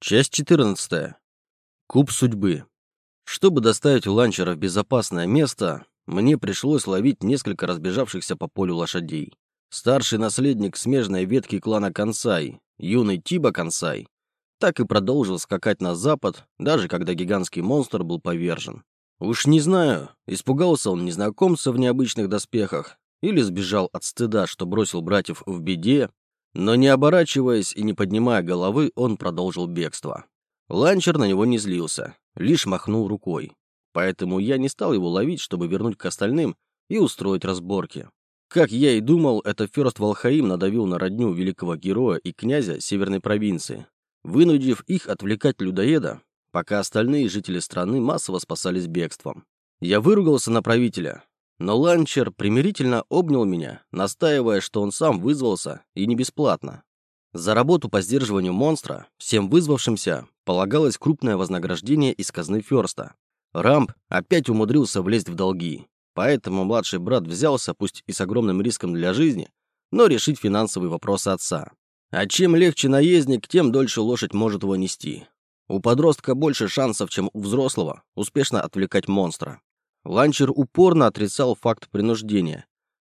Часть 14. Куб судьбы. Чтобы доставить ланчера в безопасное место, мне пришлось ловить несколько разбежавшихся по полю лошадей. Старший наследник смежной ветки клана Кансай, юный Тиба Кансай, так и продолжил скакать на запад, даже когда гигантский монстр был повержен. Уж не знаю, испугался он незнакомца в необычных доспехах или сбежал от стыда, что бросил братьев в беде, но не оборачиваясь и не поднимая головы, он продолжил бегство. Ланчер на него не злился, лишь махнул рукой. Поэтому я не стал его ловить, чтобы вернуть к остальным и устроить разборки. Как я и думал, это Ферст Валхаим надавил на родню великого героя и князя северной провинции, вынудив их отвлекать людоеда, пока остальные жители страны массово спасались бегством. Я выругался на правителя, но Ланчер примирительно обнял меня, настаивая, что он сам вызвался и не бесплатно. За работу по сдерживанию монстра всем вызвавшимся полагалось крупное вознаграждение из казны Ферста. Рамп опять умудрился влезть в долги, поэтому младший брат взялся, пусть и с огромным риском для жизни, но решить финансовые вопросы отца. А чем легче наездник, тем дольше лошадь может его нести. У подростка больше шансов, чем у взрослого, успешно отвлекать монстра. Ланчер упорно отрицал факт принуждения.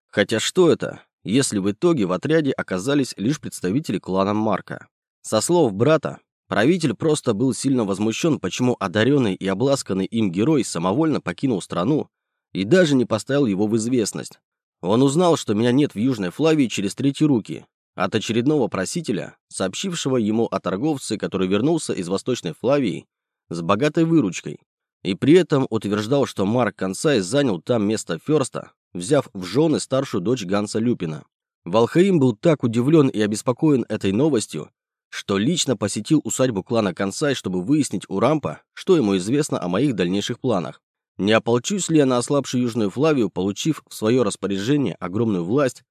Хотя что это, если в итоге в отряде оказались лишь представители клана Марка? Со слов брата, правитель просто был сильно возмущен, почему одаренный и обласканный им герой самовольно покинул страну и даже не поставил его в известность. Он узнал, что меня нет в Южной Флавии через третьи руки, от очередного просителя, сообщившего ему о торговце, который вернулся из Восточной Флавии с богатой выручкой, и при этом утверждал, что Марк Консай занял там место Ферста, взяв в жены старшую дочь Ганса Люпина. Валхаим был так удивлен и обеспокоен этой новостью, что лично посетил усадьбу клана Консай, чтобы выяснить у Рампа, что ему известно о моих дальнейших планах. Не ополчусь ли я на ослабшую Южную Флавию, получив в свое распоряжение огромную власть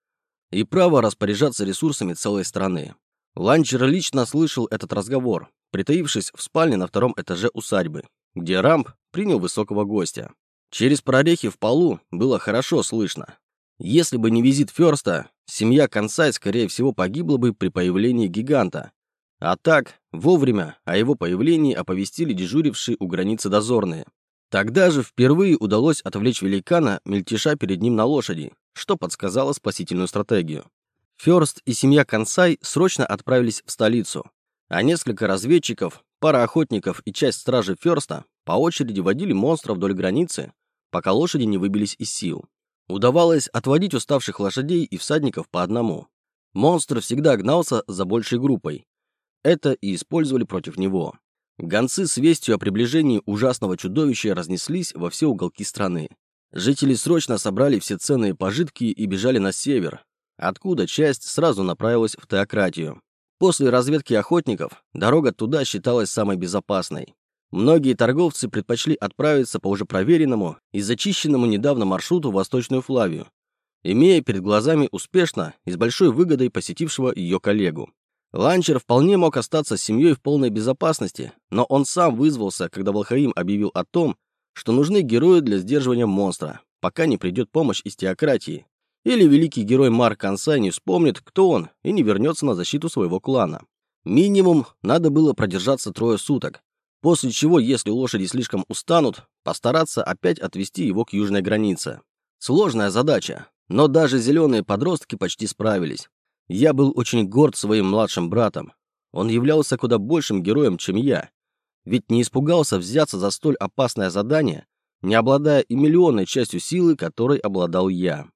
и право распоряжаться ресурсами целой страны. Ланчер лично слышал этот разговор, притаившись в спальне на втором этаже усадьбы, где Рамп принял высокого гостя. Через прорехи в полу было хорошо слышно. Если бы не визит Ферста, семья Консай, скорее всего, погибла бы при появлении гиганта. А так, вовремя о его появлении оповестили дежурившие у границы дозорные. Тогда же впервые удалось отвлечь великана, мельтеша перед ним на лошади, что подсказало спасительную стратегию. Ферст и семья Консай срочно отправились в столицу, а несколько разведчиков, пара охотников и часть стражи Ферста по очереди водили монстров вдоль границы, пока лошади не выбились из сил. Удавалось отводить уставших лошадей и всадников по одному. Монстр всегда гнался за большей группой. Это и использовали против него. Гонцы с вестью о приближении ужасного чудовища разнеслись во все уголки страны. Жители срочно собрали все ценные пожитки и бежали на север, откуда часть сразу направилась в теократию. После разведки охотников дорога туда считалась самой безопасной. Многие торговцы предпочли отправиться по уже проверенному и зачищенному недавно маршруту в Восточную Флавию, имея перед глазами успешно и с большой выгодой посетившего ее коллегу. Ланчер вполне мог остаться с семьей в полной безопасности, но он сам вызвался, когда Волхаим объявил о том, что нужны герои для сдерживания монстра, пока не придет помощь из теократии, или великий герой Марк Ансай не вспомнит, кто он, и не вернется на защиту своего клана. Минимум надо было продержаться трое суток, После чего, если лошади слишком устанут, постараться опять отвести его к южной границе. Сложная задача, но даже зеленые подростки почти справились. Я был очень горд своим младшим братом. Он являлся куда большим героем, чем я. Ведь не испугался взяться за столь опасное задание, не обладая и миллионной частью силы, которой обладал я.